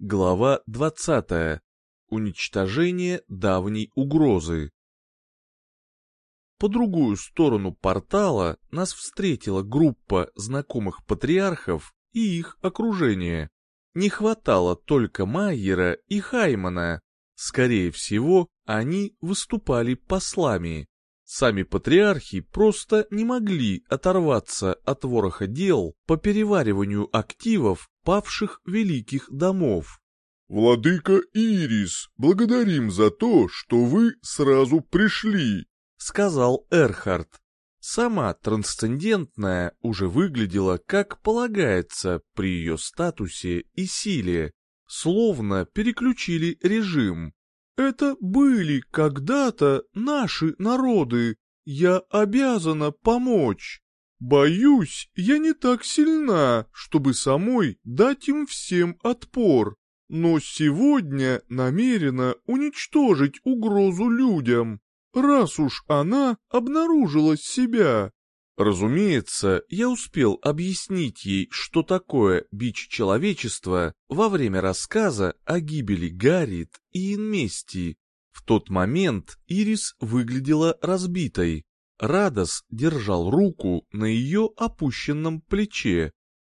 Глава 20. Уничтожение давней угрозы. По другую сторону портала нас встретила группа знакомых патриархов и их окружение. Не хватало только Майера и Хаймана. Скорее всего, они выступали послами. Сами патриархи просто не могли оторваться от вороха дел по перевариванию активов павших великих домов. «Владыка Ирис, благодарим за то, что вы сразу пришли», — сказал Эрхард. Сама трансцендентная уже выглядела как полагается при ее статусе и силе, словно переключили режим. Это были когда-то наши народы. Я обязана помочь. Боюсь, я не так сильна, чтобы самой дать им всем отпор. Но сегодня намерена уничтожить угрозу людям, раз уж она обнаружила себя. Разумеется, я успел объяснить ей, что такое бич человечества во время рассказа о гибели Гарриет и Инмести. В тот момент Ирис выглядела разбитой. Радос держал руку на ее опущенном плече.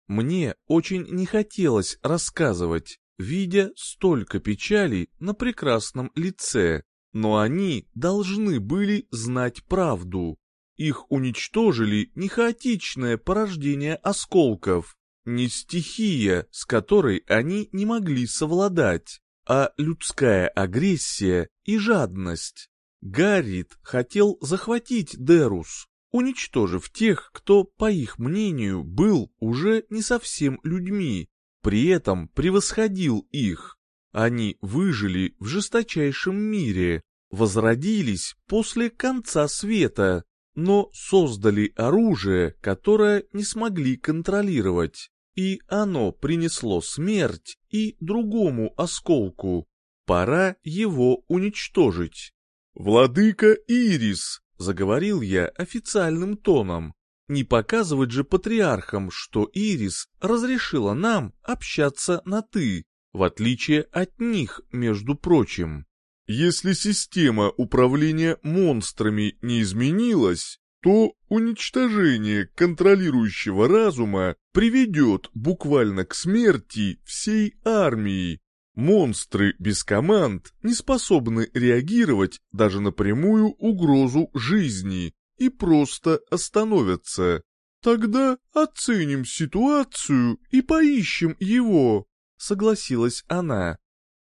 Мне очень не хотелось рассказывать, видя столько печали на прекрасном лице, но они должны были знать правду. Их уничтожили не хаотичное порождение осколков, не стихия, с которой они не могли совладать, а людская агрессия и жадность. Гаррит хотел захватить Дерус, уничтожив тех, кто, по их мнению, был уже не совсем людьми, при этом превосходил их. Они выжили в жесточайшем мире, возродились после конца света, но создали оружие, которое не смогли контролировать, и оно принесло смерть и другому осколку. Пора его уничтожить. «Владыка Ирис!» — заговорил я официальным тоном. Не показывать же патриархам, что Ирис разрешила нам общаться на «ты», в отличие от них, между прочим. Если система управления монстрами не изменилась, то уничтожение контролирующего разума приведет буквально к смерти всей армии. Монстры без команд не способны реагировать даже на прямую угрозу жизни и просто остановятся. Тогда оценим ситуацию и поищем его, согласилась она.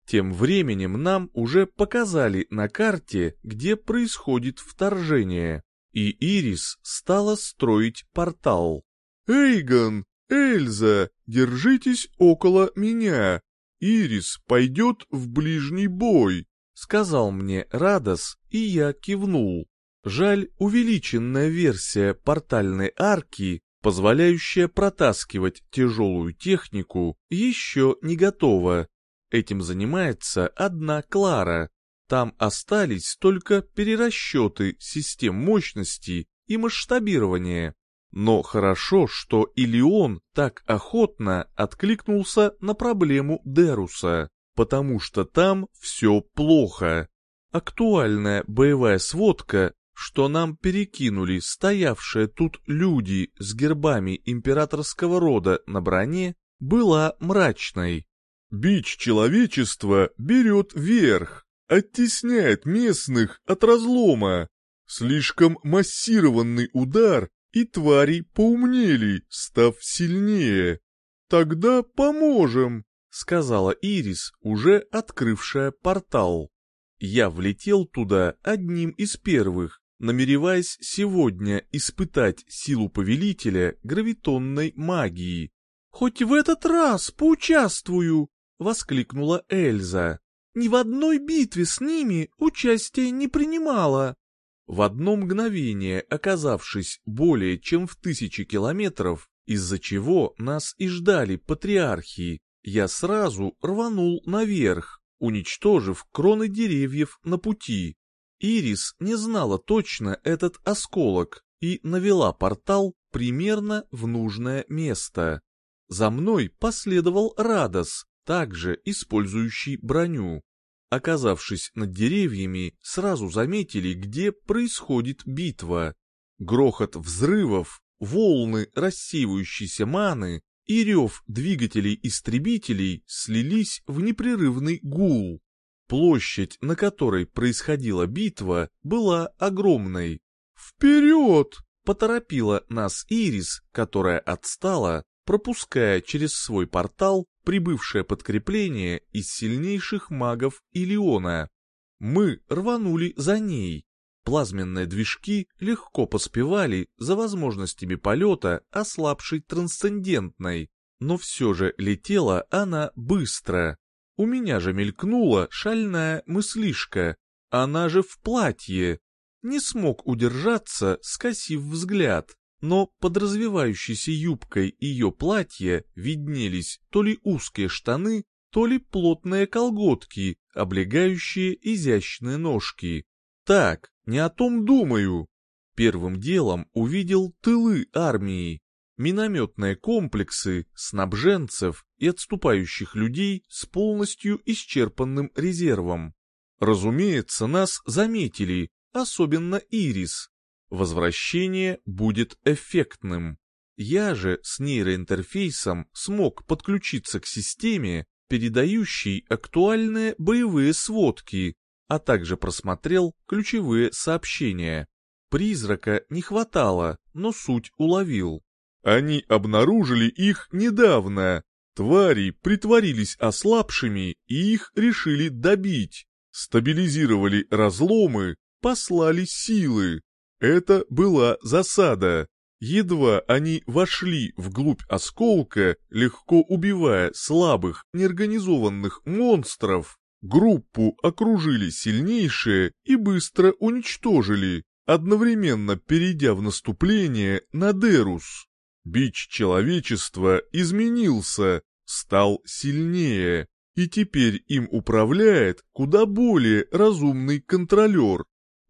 Тем временем нам уже показали на карте, где происходит вторжение, и Ирис стала строить портал. «Эйгон, Эльза, держитесь около меня. Ирис пойдет в ближний бой», — сказал мне Радос, и я кивнул. Жаль, увеличенная версия портальной арки, позволяющая протаскивать тяжелую технику, еще не готова. Этим занимается одна Клара. Там остались только перерасчеты систем мощности и масштабирования. Но хорошо, что Илион так охотно откликнулся на проблему Деруса, потому что там все плохо. Актуальная боевая сводка, что нам перекинули стоявшие тут люди с гербами императорского рода на броне, была мрачной. Бич человечества берет верх, оттесняет местных от разлома. Слишком массированный удар, и твари поумнели, став сильнее. Тогда поможем, сказала Ирис, уже открывшая портал. Я влетел туда одним из первых, намереваясь сегодня испытать силу повелителя гравитонной магии. Хоть в этот раз поучаствую, — воскликнула Эльза. «Ни в одной битве с ними участия не принимала». В одно мгновение, оказавшись более чем в тысячи километров, из-за чего нас и ждали патриархи, я сразу рванул наверх, уничтожив кроны деревьев на пути. Ирис не знала точно этот осколок и навела портал примерно в нужное место. За мной последовал Радос, также использующий броню. Оказавшись над деревьями, сразу заметили, где происходит битва. Грохот взрывов, волны рассеивающейся маны и рев двигателей-истребителей слились в непрерывный гул. Площадь, на которой происходила битва, была огромной. «Вперед!» — поторопила нас Ирис, которая отстала, пропуская через свой портал прибывшее подкрепление из сильнейших магов Илиона. Мы рванули за ней. Плазменные движки легко поспевали за возможностями полета ослабшей трансцендентной, но все же летела она быстро. У меня же мелькнула шальная мыслишка, она же в платье. Не смог удержаться, скосив взгляд но под развивающейся юбкой ее платья виднелись то ли узкие штаны, то ли плотные колготки, облегающие изящные ножки. Так, не о том думаю. Первым делом увидел тылы армии, минометные комплексы, снабженцев и отступающих людей с полностью исчерпанным резервом. Разумеется, нас заметили, особенно Ирис, Возвращение будет эффектным. Я же с нейроинтерфейсом смог подключиться к системе, передающей актуальные боевые сводки, а также просмотрел ключевые сообщения. Призрака не хватало, но суть уловил. Они обнаружили их недавно. Твари притворились ослабшими и их решили добить. Стабилизировали разломы, послали силы. Это была засада. Едва они вошли вглубь осколка, легко убивая слабых, неорганизованных монстров, группу окружили сильнейшие и быстро уничтожили, одновременно перейдя в наступление на Дерус. Бич человечества изменился, стал сильнее, и теперь им управляет куда более разумный контролер,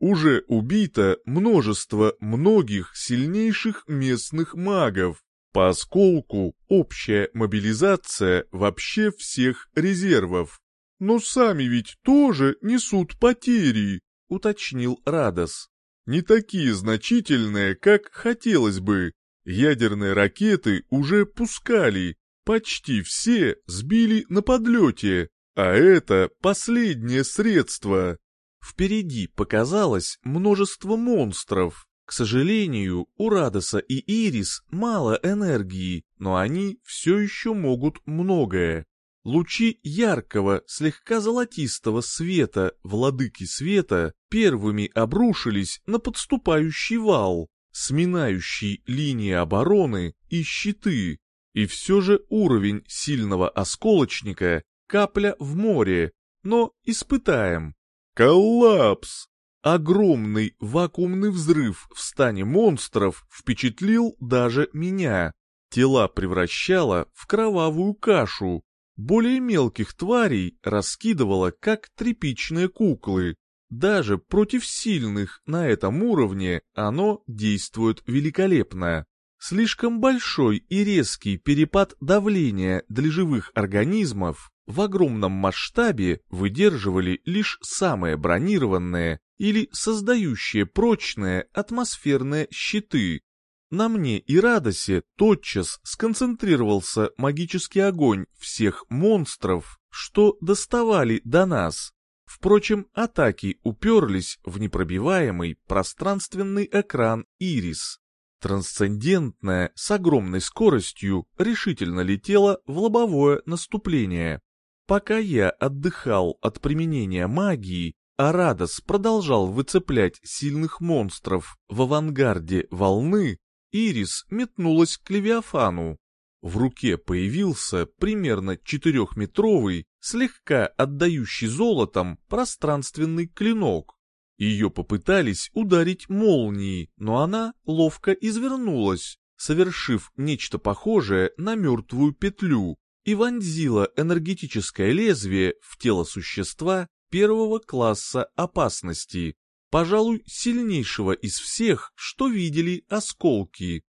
уже убито множество многих сильнейших местных магов. По осколку общая мобилизация вообще всех резервов. Но сами ведь тоже несут потери, уточнил Радос. Не такие значительные, как хотелось бы. Ядерные ракеты уже пускали, почти все сбили на подлете, а это последнее средство. Впереди показалось множество монстров. К сожалению, у Радоса и Ирис мало энергии, но они все еще могут многое. Лучи яркого, слегка золотистого света владыки света первыми обрушились на подступающий вал, сминающий линии обороны и щиты. И все же уровень сильного осколочника — капля в море, но испытаем. Коллапс! Огромный вакуумный взрыв в стане монстров впечатлил даже меня. Тела превращало в кровавую кашу. Более мелких тварей раскидывало, как тряпичные куклы. Даже против сильных на этом уровне оно действует великолепно. Слишком большой и резкий перепад давления для живых организмов в огромном масштабе выдерживали лишь самые бронированные или создающие прочные атмосферные щиты. На мне и Радосе тотчас сконцентрировался магический огонь всех монстров, что доставали до нас. Впрочем, атаки уперлись в непробиваемый пространственный экран Ирис. Трансцендентная с огромной скоростью решительно летела в лобовое наступление. Пока я отдыхал от применения магии, Арадос продолжал выцеплять сильных монстров в авангарде волны, Ирис метнулась к Левиафану. В руке появился примерно четырехметровый, слегка отдающий золотом пространственный клинок. Ее попытались ударить молнией, но она ловко извернулась, совершив нечто похожее на мертвую петлю, и вонзила энергетическое лезвие в тело существа первого класса опасности, пожалуй, сильнейшего из всех, что видели осколки.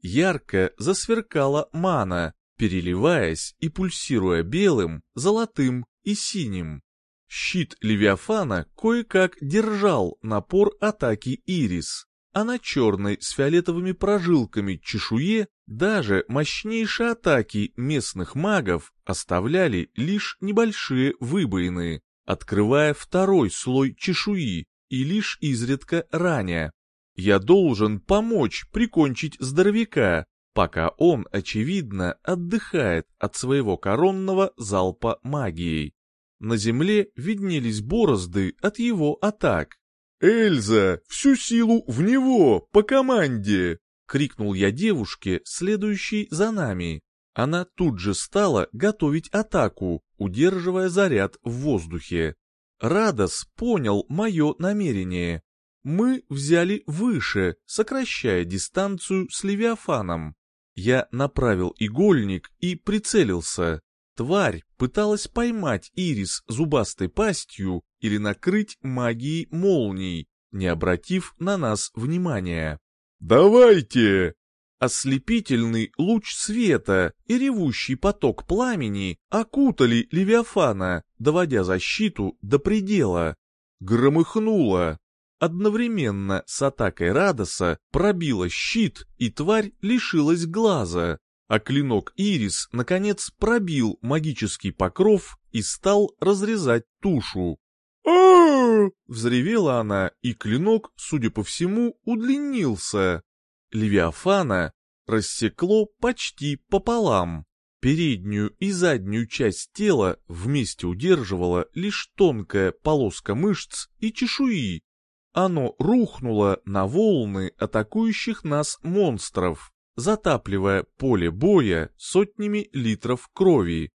Ярко засверкала мана, переливаясь и пульсируя белым, золотым и синим. Щит Левиафана кое-как держал напор атаки Ирис, а на черной с фиолетовыми прожилками чешуе даже мощнейшие атаки местных магов оставляли лишь небольшие выбоины, открывая второй слой чешуи и лишь изредка раня. Я должен помочь прикончить здоровяка, пока он, очевидно, отдыхает от своего коронного залпа магией. На земле виднелись борозды от его атак. «Эльза, всю силу в него, по команде!» — крикнул я девушке, следующей за нами. Она тут же стала готовить атаку, удерживая заряд в воздухе. Радос понял мое намерение. Мы взяли выше, сокращая дистанцию с Левиафаном. Я направил игольник и прицелился. Тварь пыталась поймать ирис зубастой пастью или накрыть магией молний, не обратив на нас внимания. «Давайте!» Ослепительный луч света и ревущий поток пламени окутали Левиафана, доводя защиту до предела. Громыхнуло. Одновременно с атакой Радоса пробила щит, и тварь лишилась глаза, а клинок Ирис, наконец, пробил магический покров и стал разрезать тушу. а Взревела она, и клинок, судя по всему, удлинился. Левиафана рассекло почти пополам. Переднюю и заднюю часть тела вместе удерживала лишь тонкая полоска мышц и чешуи. Оно рухнуло на волны атакующих нас монстров, затапливая поле боя сотнями литров крови.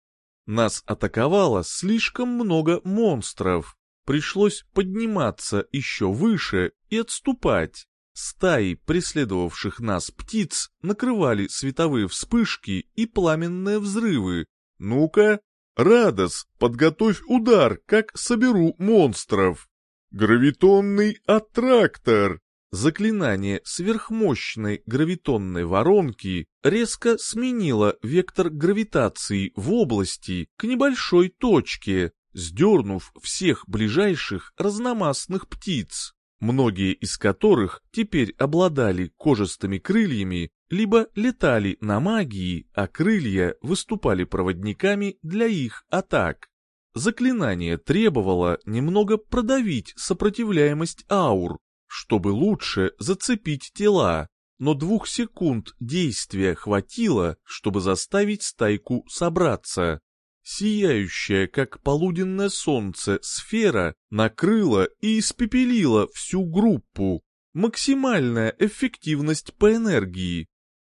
Нас атаковало слишком много монстров. Пришлось подниматься еще выше и отступать. Стаи преследовавших нас птиц накрывали световые вспышки и пламенные взрывы. «Ну-ка, Радос, подготовь удар, как соберу монстров!» «Гравитонный аттрактор!» Заклинание сверхмощной гравитонной воронки резко сменило вектор гравитации в области к небольшой точке, сдернув всех ближайших разномастных птиц многие из которых теперь обладали кожистыми крыльями, либо летали на магии, а крылья выступали проводниками для их атак. Заклинание требовало немного продавить сопротивляемость аур, чтобы лучше зацепить тела, но двух секунд действия хватило, чтобы заставить стайку собраться. Сияющая, как полуденное солнце, сфера накрыла и испепелила всю группу. Максимальная эффективность по энергии.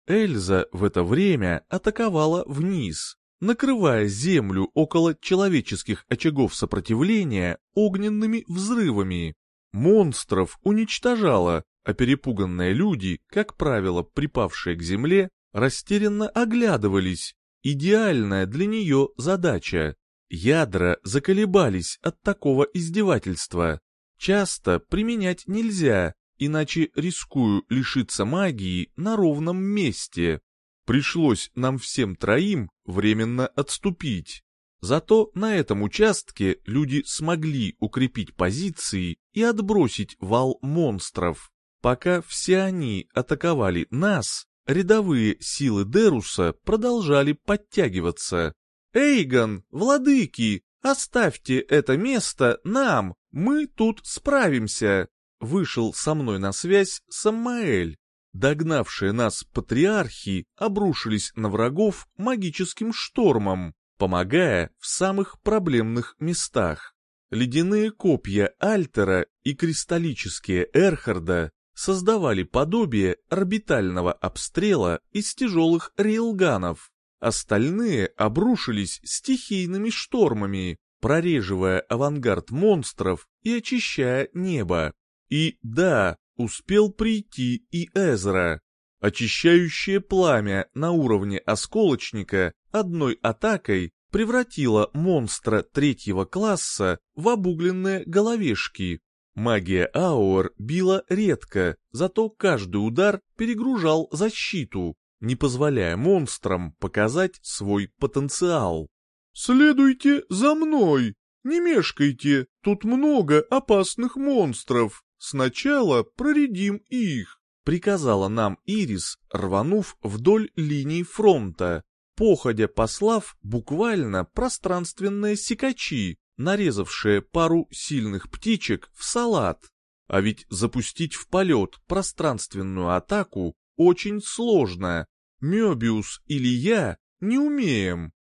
Эльза в это время атаковала вниз, накрывая землю около человеческих очагов сопротивления огненными взрывами. Монстров уничтожала, а перепуганные люди, как правило, припавшие к земле, растерянно оглядывались, Идеальная для нее задача. Ядра заколебались от такого издевательства. Часто применять нельзя, иначе рискую лишиться магии на ровном месте. Пришлось нам всем троим временно отступить. Зато на этом участке люди смогли укрепить позиции и отбросить вал монстров. Пока все они атаковали нас, Рядовые силы Деруса продолжали подтягиваться. «Эйгон, владыки, оставьте это место нам, мы тут справимся!» Вышел со мной на связь Самаэль. Догнавшие нас патриархи обрушились на врагов магическим штормом, помогая в самых проблемных местах. Ледяные копья Альтера и кристаллические Эрхарда создавали подобие орбитального обстрела из тяжелых рейлганов. Остальные обрушились стихийными штормами, прореживая авангард монстров и очищая небо. И да, успел прийти и Эзра. Очищающее пламя на уровне осколочника одной атакой превратило монстра третьего класса в обугленные головешки, Магия аур била редко, зато каждый удар перегружал защиту, не позволяя монстрам показать свой потенциал. «Следуйте за мной! Не мешкайте, тут много опасных монстров. Сначала проредим их!» Приказала нам Ирис, рванув вдоль линии фронта, походя послав буквально пространственные секачи, нарезавшие пару сильных птичек в салат. А ведь запустить в полет пространственную атаку очень сложно. Мёбиус или я не умеем.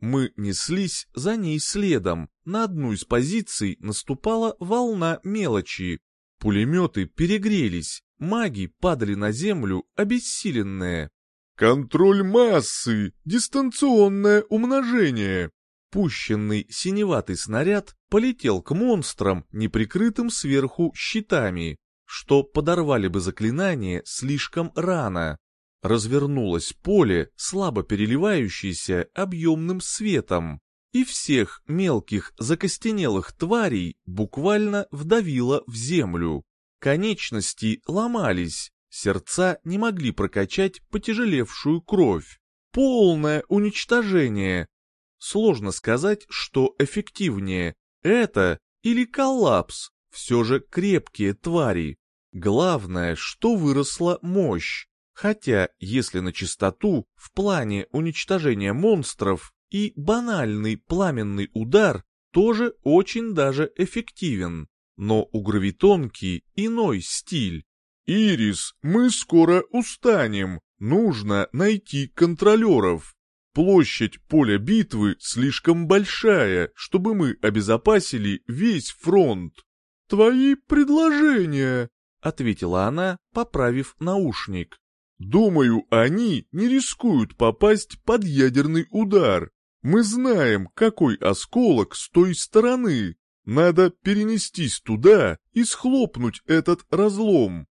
Мы неслись за ней следом. На одну из позиций наступала волна мелочи. Пулеметы перегрелись, маги падали на землю обессиленные. «Контроль массы! Дистанционное умножение!» Пущенный синеватый снаряд полетел к монстрам, неприкрытым сверху щитами, что подорвали бы заклинание слишком рано. Развернулось поле, слабо переливающееся объемным светом, и всех мелких закостенелых тварей буквально вдавило в землю. Конечности ломались, сердца не могли прокачать потяжелевшую кровь. Полное уничтожение. Сложно сказать, что эффективнее, это или коллапс, все же крепкие твари. Главное, что выросла мощь. Хотя, если на чистоту, в плане уничтожения монстров и банальный пламенный удар тоже очень даже эффективен. Но у гравитонки иной стиль. «Ирис, мы скоро устанем. Нужно найти контролеров. Площадь поля битвы слишком большая, чтобы мы обезопасили весь фронт. Твои предложения», — ответила она, поправив наушник. «Думаю, они не рискуют попасть под ядерный удар. Мы знаем, какой осколок с той стороны. Надо перенестись туда и схлопнуть этот разлом.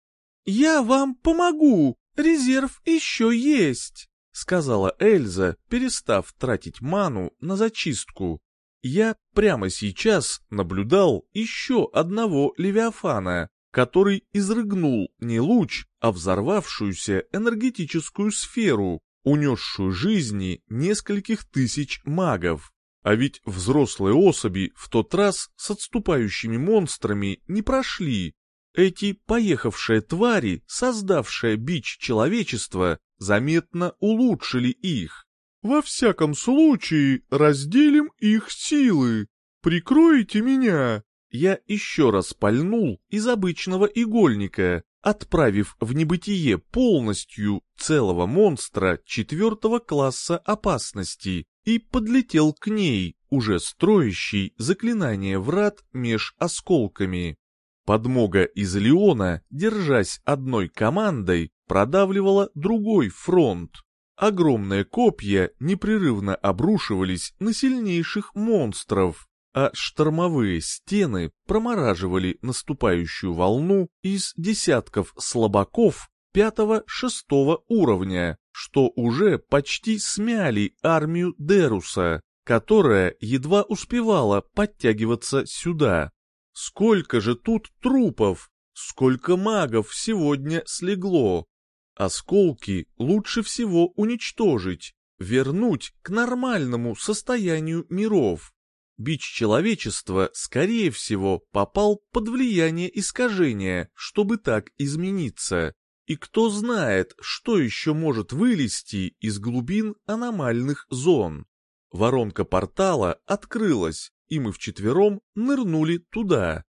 «Я вам помогу, резерв еще есть», — сказала Эльза, перестав тратить ману на зачистку. Я прямо сейчас наблюдал еще одного Левиафана, который изрыгнул не луч, а взорвавшуюся энергетическую сферу, унесшую жизни нескольких тысяч магов. А ведь взрослые особи в тот раз с отступающими монстрами не прошли. Эти поехавшие твари, создавшие бич человечества, заметно улучшили их. Во всяком случае, разделим их силы. Прикройте меня. Я еще раз пальнул из обычного игольника, отправив в небытие полностью целого монстра четвертого класса опасности, и подлетел к ней, уже строящий заклинание врат меж осколками. Подмога из Леона, держась одной командой, продавливала другой фронт. Огромные копья непрерывно обрушивались на сильнейших монстров, а штормовые стены промораживали наступающую волну из десятков слабаков пятого-шестого уровня, что уже почти смяли армию Деруса, которая едва успевала подтягиваться сюда. Сколько же тут трупов, сколько магов сегодня слегло. Осколки лучше всего уничтожить, вернуть к нормальному состоянию миров. Бич человечества, скорее всего, попал под влияние искажения, чтобы так измениться. И кто знает, что еще может вылезти из глубин аномальных зон. Воронка портала открылась, и мы вчетвером нырнули туда.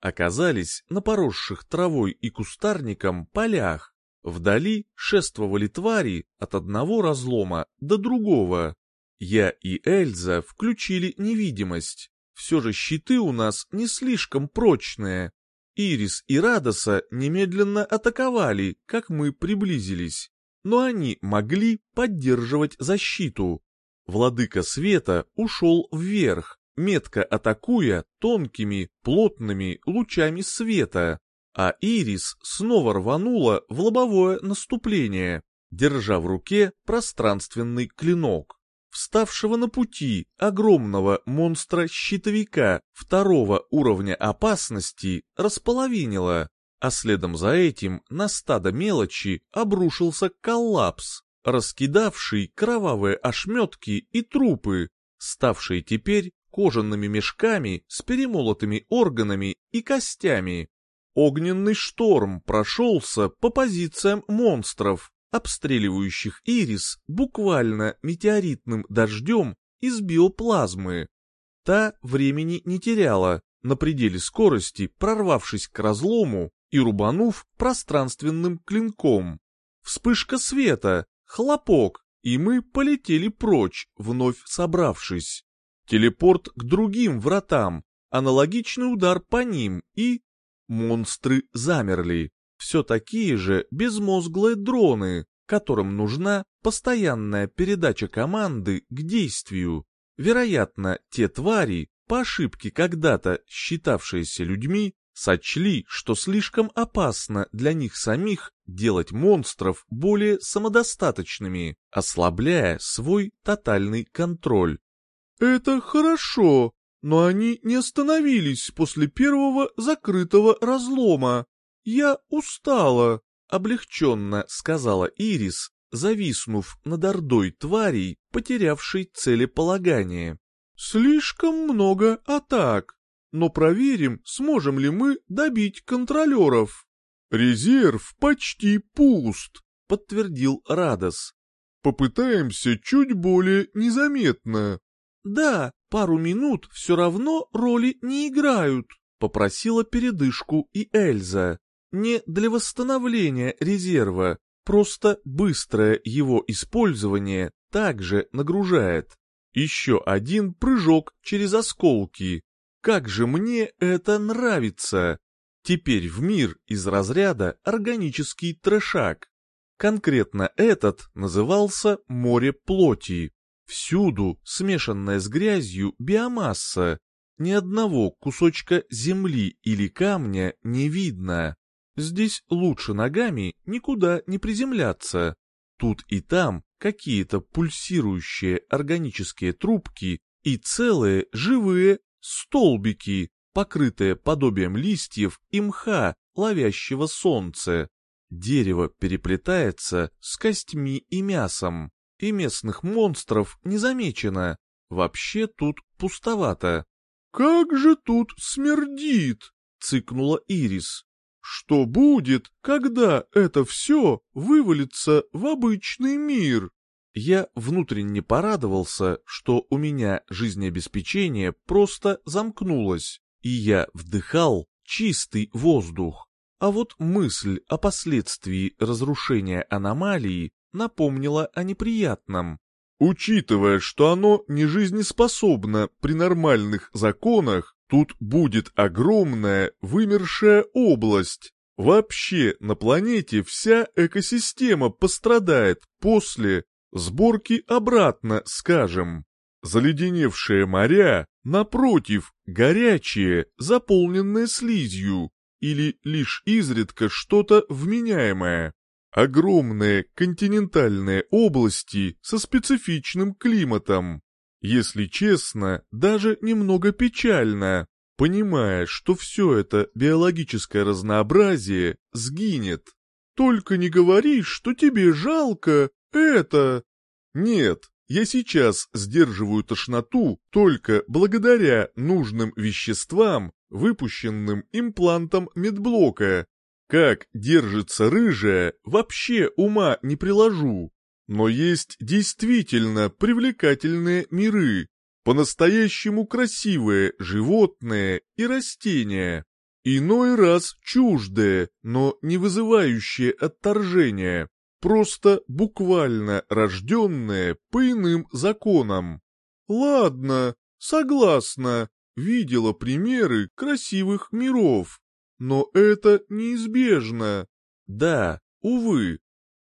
Оказались на поросших травой и кустарником полях. Вдали шествовали твари от одного разлома до другого. Я и Эльза включили невидимость. Все же щиты у нас не слишком прочные, Ирис и Радоса немедленно атаковали, как мы приблизились, но они могли поддерживать защиту. Владыка света ушел вверх, метко атакуя тонкими, плотными лучами света, а Ирис снова рванула в лобовое наступление, держа в руке пространственный клинок вставшего на пути огромного монстра-щитовика второго уровня опасности располовинило, а следом за этим на стадо мелочи обрушился коллапс. раскидавший кровавые ошметки и трупы, ставшие теперь кожаными мешками с перемолотыми органами и костями. Огненный шторм прошелся по позициям монстров, обстреливающих Ирис буквально метеоритным дождем из биоплазмы. Та времени не теряла, на пределе скорости прорвавшись к разлому и рубанув пространственным клинком. Вспышка света, хлопок, и мы полетели прочь, вновь собравшись. Телепорт к другим вратам, аналогичный удар по ним и... Монстры замерли. Все такие же безмозглые дроны, которым нужна постоянная передача команды к действию. Вероятно, те твари, по ошибке когда-то считавшиеся людьми, сочли, что слишком опасно для них самих делать монстров более самодостаточными, ослабляя свой тотальный контроль. «Это хорошо, но они не остановились после первого закрытого разлома. Я устала», — облегченно сказала Ирис, зависнув над ордой тварей, потерявшей целеполагание. «Слишком много атак, но проверим, сможем ли мы добить контролеров». «Резерв почти пуст», — подтвердил Радос. «Попытаемся чуть более незаметно». «Да, пару минут все равно роли не играют», — попросила передышку и Эльза. «Не для восстановления резерва, просто быстрое его использование также нагружает. Еще один прыжок через осколки. Как же мне это нравится! Теперь в мир из разряда органический трешак. Конкретно этот назывался «море плоти». Всюду смешанная с грязью биомасса. Ни одного кусочка земли или камня не видно. Здесь лучше ногами никуда не приземляться. Тут и там какие-то пульсирующие органические трубки и целые живые столбики, покрытые подобием листьев и мха, ловящего солнце. Дерево переплетается с костьми и мясом и местных монстров не замечено. Вообще тут пустовато. «Как же тут смердит!» — цыкнула Ирис. «Что будет, когда это все вывалится в обычный мир?» Я внутренне порадовался, что у меня жизнеобеспечение просто замкнулось, и я вдыхал чистый воздух. А вот мысль о последствии разрушения аномалии напомнило о неприятном. Учитывая, что оно не жизнеспособно при нормальных законах, тут будет огромная вымершая область. Вообще на планете вся экосистема пострадает после сборки обратно, скажем. Заледеневшие моря, напротив, горячие, заполненные слизью, или лишь изредка что-то вменяемое. Огромные континентальные области со специфичным климатом. Если честно, даже немного печально, понимая, что все это биологическое разнообразие сгинет. Только не говори, что тебе жалко это... Нет, я сейчас сдерживаю тошноту только благодаря нужным веществам, выпущенным имплантом медблока, как держится рыжая, вообще ума не приложу. Но есть действительно привлекательные миры, по-настоящему красивые животные и растения. Иной раз чуждые, но не вызывающие отторжения, просто буквально рожденные по иным законам. Ладно, согласна, видела примеры красивых миров, но это неизбежно. Да, увы.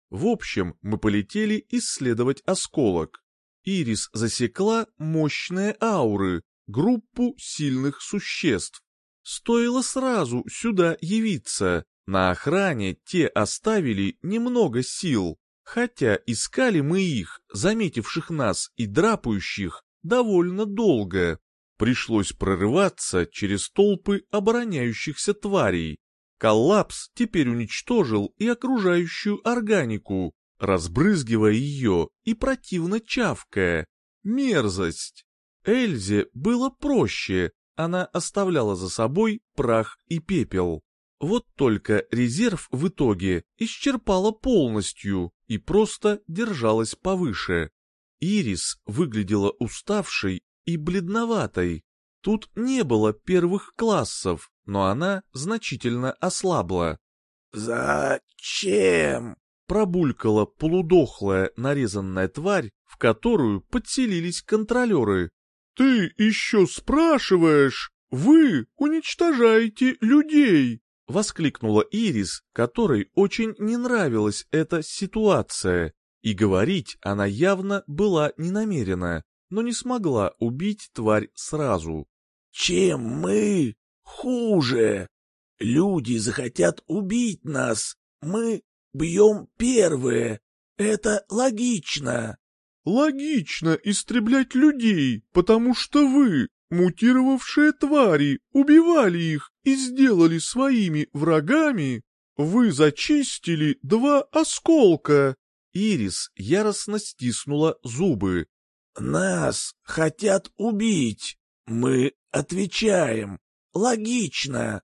В общем, мы полетели исследовать осколок. Ирис засекла мощные ауры, группу сильных существ. Стоило сразу сюда явиться. На охране те оставили немного сил, хотя искали мы их, заметивших нас и драпающих, довольно долго. Пришлось прорываться через толпы обороняющихся тварей. Коллапс теперь уничтожил и окружающую органику, разбрызгивая ее и противно чавкая. Мерзость! Эльзе было проще, она оставляла за собой прах и пепел. Вот только резерв в итоге исчерпала полностью и просто держалась повыше. Ирис выглядела уставшей и бледноватой. Тут не было первых классов, но она значительно ослабла. «Зачем?» — пробулькала полудохлая нарезанная тварь, в которую подселились контролеры. «Ты еще спрашиваешь? Вы уничтожаете людей!» — воскликнула Ирис, которой очень не нравилась эта ситуация. И говорить она явно была не намерена, но не смогла убить тварь сразу. «Чем мы хуже? Люди захотят убить нас, мы бьем первые. Это логично». «Логично истреблять людей, потому что вы, мутировавшие твари, убивали их и сделали своими врагами. Вы зачистили два осколка, Ирис яростно стиснула зубы. «Нас хотят убить. Мы отвечаем. Логично.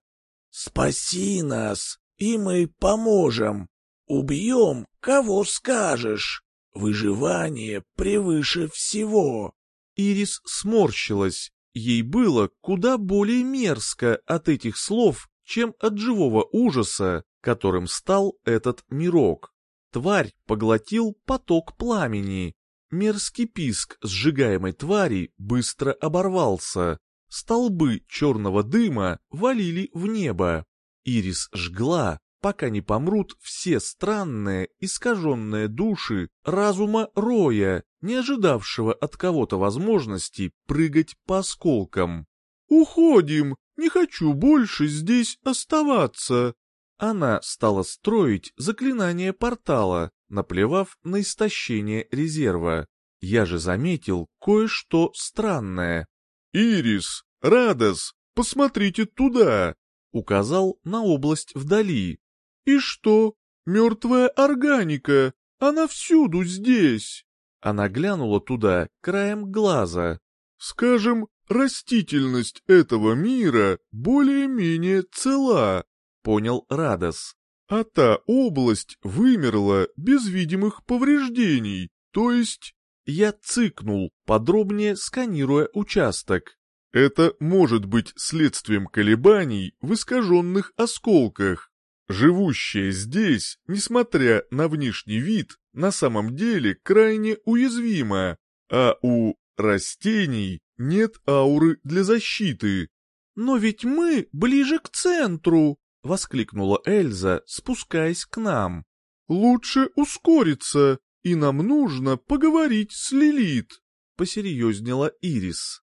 Спаси нас, и мы поможем. Убьем, кого скажешь. Выживание превыше всего». Ирис сморщилась. Ей было куда более мерзко от этих слов, чем от живого ужаса, которым стал этот мирок. Тварь поглотил поток пламени. Мерзкий писк сжигаемой твари быстро оборвался. Столбы черного дыма валили в небо. Ирис жгла, пока не помрут все странные, искаженные души разума Роя, не ожидавшего от кого-то возможности прыгать по осколкам. «Уходим! Не хочу больше здесь оставаться!» Она стала строить заклинание портала, наплевав на истощение резерва. Я же заметил кое-что странное. «Ирис, Радос, посмотрите туда!» Указал на область вдали. «И что? Мертвая органика! Она всюду здесь!» Она глянула туда краем глаза. «Скажем, растительность этого мира более-менее цела понял Радос. А та область вымерла без видимых повреждений, то есть... Я цыкнул, подробнее сканируя участок. Это может быть следствием колебаний в искаженных осколках. Живущая здесь, несмотря на внешний вид, на самом деле крайне уязвима, а у растений нет ауры для защиты. «Но ведь мы ближе к центру!» — воскликнула Эльза, спускаясь к нам. «Лучше ускориться, и нам нужно поговорить с Лилит», — посерьезнела Ирис.